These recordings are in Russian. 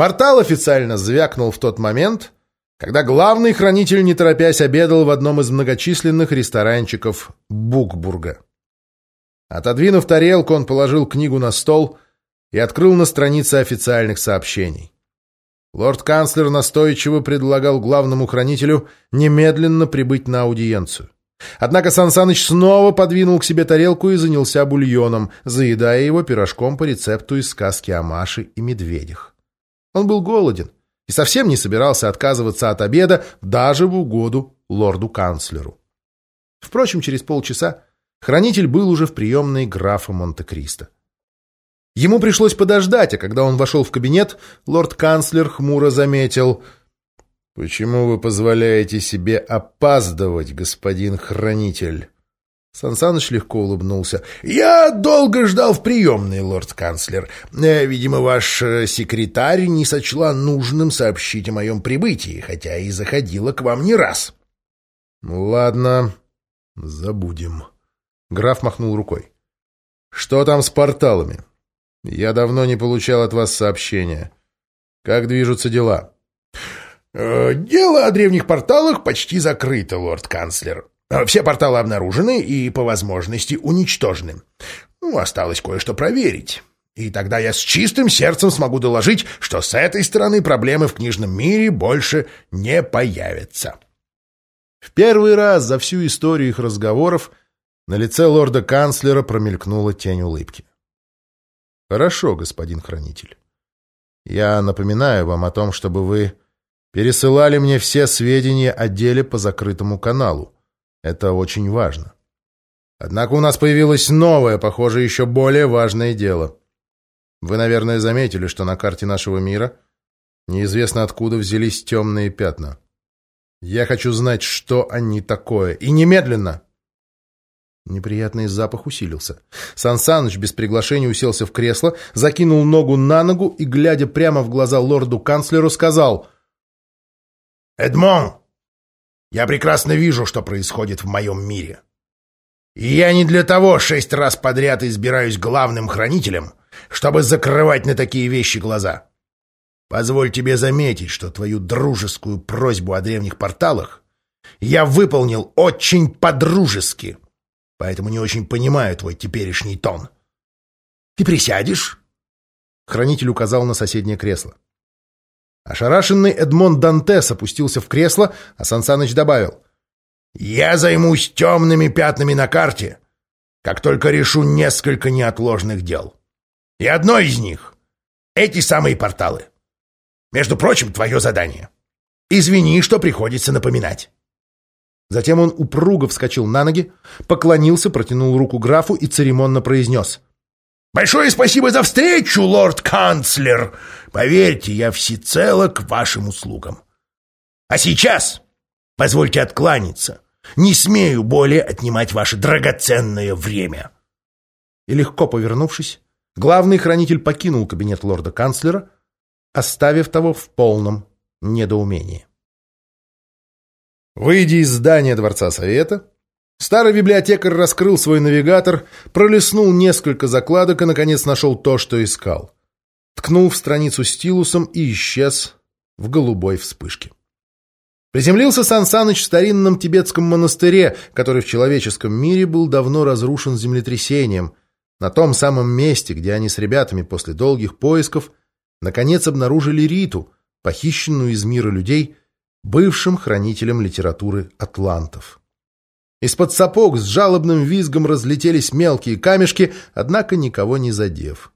Портал официально звякнул в тот момент, когда главный хранитель, не торопясь, обедал в одном из многочисленных ресторанчиков Букбурга. Отодвинув тарелку, он положил книгу на стол и открыл на странице официальных сообщений. Лорд-канцлер настойчиво предлагал главному хранителю немедленно прибыть на аудиенцию. Однако Сансаныч снова подвинул к себе тарелку и занялся бульоном, заедая его пирожком по рецепту из сказки о Маше и медведях. Он был голоден и совсем не собирался отказываться от обеда даже в угоду лорду-канцлеру. Впрочем, через полчаса хранитель был уже в приемной графа Монте-Кристо. Ему пришлось подождать, а когда он вошел в кабинет, лорд-канцлер хмуро заметил «Почему вы позволяете себе опаздывать, господин хранитель?» Сансаныч легко улыбнулся. «Я долго ждал в приемной, лорд-канцлер. Э, видимо, ваш э, секретарь не сочла нужным сообщить о моем прибытии, хотя и заходила к вам не раз». «Ладно, забудем». Граф махнул рукой. «Что там с порталами? Я давно не получал от вас сообщения. Как движутся дела?» «Э, «Дело о древних порталах почти закрыто, лорд-канцлер. Все порталы обнаружены и, по возможности, уничтожены. Ну, осталось кое-что проверить. И тогда я с чистым сердцем смогу доложить, что с этой стороны проблемы в книжном мире больше не появятся. В первый раз за всю историю их разговоров на лице лорда-канцлера промелькнула тень улыбки. «Хорошо, господин хранитель. Я напоминаю вам о том, чтобы вы пересылали мне все сведения о деле по закрытому каналу. Это очень важно. Однако у нас появилось новое, похоже, еще более важное дело. Вы, наверное, заметили, что на карте нашего мира неизвестно откуда взялись темные пятна. Я хочу знать, что они такое. И немедленно!» Неприятный запах усилился. Сан Саныч без приглашения уселся в кресло, закинул ногу на ногу и, глядя прямо в глаза лорду-канцлеру, сказал «Эдмон, я прекрасно вижу, что происходит в моем мире. И я не для того шесть раз подряд избираюсь главным хранителем, чтобы закрывать на такие вещи глаза. Позволь тебе заметить, что твою дружескую просьбу о древних порталах я выполнил очень по-дружески, поэтому не очень понимаю твой теперешний тон. Ты присядешь?» Хранитель указал на соседнее кресло. Ошарашенный Эдмон Дантес опустился в кресло, а Сансаныч добавил. «Я займусь темными пятнами на карте, как только решу несколько неотложных дел. И одно из них — эти самые порталы. Между прочим, твое задание. Извини, что приходится напоминать». Затем он упруго вскочил на ноги, поклонился, протянул руку графу и церемонно произнес — Большое спасибо за встречу, лорд-канцлер. Поверьте, я всецело к вашим услугам. А сейчас позвольте откланяться. Не смею более отнимать ваше драгоценное время. И легко повернувшись, главный хранитель покинул кабинет лорда-канцлера, оставив того в полном недоумении. Выйдя из здания Дворца Совета, Старый библиотекарь раскрыл свой навигатор, пролистнул несколько закладок и, наконец, нашел то, что искал. Ткнул в страницу стилусом и исчез в голубой вспышке. Приземлился Сан Саныч в старинном тибетском монастыре, который в человеческом мире был давно разрушен землетрясением, на том самом месте, где они с ребятами после долгих поисков наконец обнаружили Риту, похищенную из мира людей, бывшим хранителем литературы атлантов. Из-под сапог с жалобным визгом разлетелись мелкие камешки, однако никого не задев.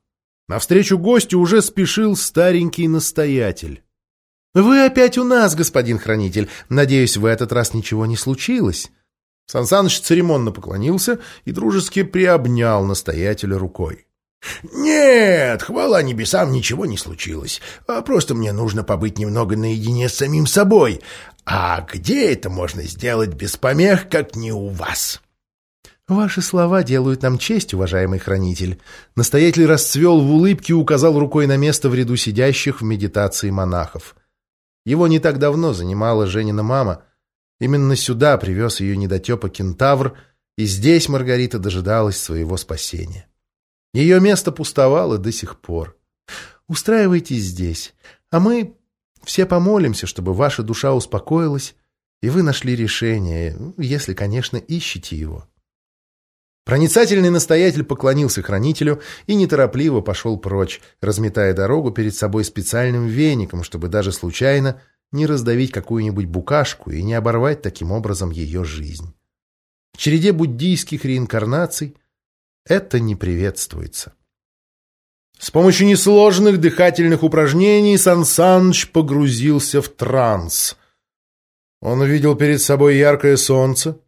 Навстречу гостю уже спешил старенький настоятель. «Вы опять у нас, господин хранитель. Надеюсь, в этот раз ничего не случилось?» Сансаныч церемонно поклонился и дружески приобнял настоятеля рукой. «Нет, хвала небесам, ничего не случилось. А просто мне нужно побыть немного наедине с самим собой. А где это можно сделать без помех, как не у вас?» «Ваши слова делают нам честь, уважаемый хранитель». Настоятель расцвел в улыбке и указал рукой на место в ряду сидящих в медитации монахов. Его не так давно занимала Женина мама. Именно сюда привез ее недотепа кентавр, и здесь Маргарита дожидалась своего спасения. Ее место пустовало до сих пор. устраивайтесь здесь, а мы все помолимся, чтобы ваша душа успокоилась, и вы нашли решение, если, конечно, ищете его». Проницательный настоятель поклонился хранителю и неторопливо пошел прочь, разметая дорогу перед собой специальным веником, чтобы даже случайно не раздавить какую-нибудь букашку и не оборвать таким образом ее жизнь. В череде буддийских реинкарнаций это не приветствуется. С помощью несложных дыхательных упражнений Сан Саныч погрузился в транс. Он увидел перед собой яркое солнце,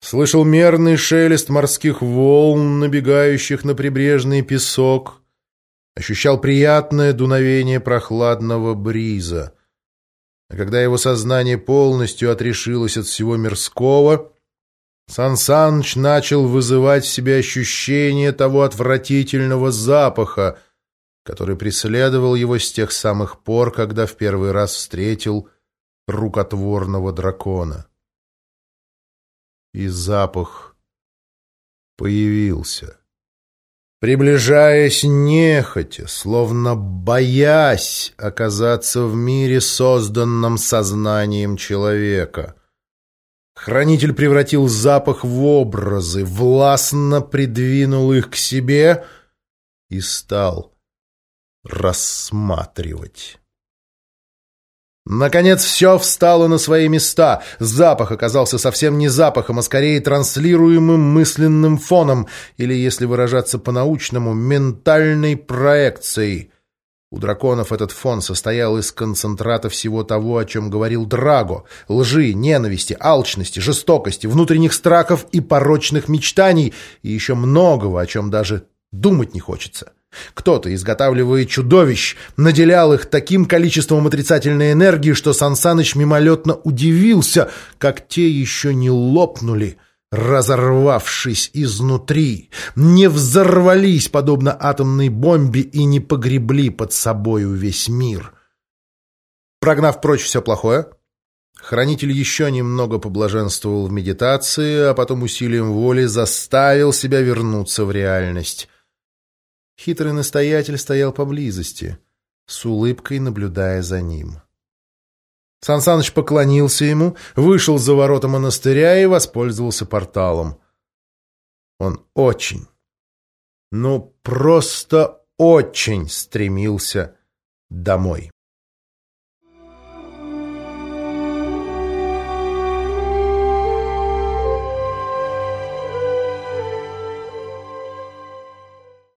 слышал мерный шелест морских волн, набегающих на прибрежный песок, ощущал приятное дуновение прохладного бриза. А когда его сознание полностью отрешилось от всего мирского, Сан Саныч начал вызывать в себе ощущение того отвратительного запаха, который преследовал его с тех самых пор, когда в первый раз встретил рукотворного дракона. И запах появился. Приближаясь нехотя, словно боясь оказаться в мире, созданном сознанием человека — Хранитель превратил запах в образы, властно придвинул их к себе и стал рассматривать. Наконец все встало на свои места. Запах оказался совсем не запахом, а скорее транслируемым мысленным фоном, или, если выражаться по-научному, ментальной проекцией. У драконов этот фон состоял из концентрата всего того, о чем говорил Драго — лжи, ненависти, алчности, жестокости, внутренних страхов и порочных мечтаний, и еще многого, о чем даже думать не хочется. Кто-то, изготавливая чудовищ, наделял их таким количеством отрицательной энергии, что Сансаныч мимолетно удивился, как те еще не лопнули — разорвавшись изнутри, не взорвались, подобно атомной бомбе, и не погребли под собою весь мир. Прогнав прочь все плохое, хранитель еще немного поблаженствовал в медитации, а потом усилием воли заставил себя вернуться в реальность. Хитрый настоятель стоял поблизости, с улыбкой наблюдая за ним. — Сансаныч поклонился ему, вышел за ворота монастыря и воспользовался порталом. Он очень, ну просто очень стремился домой.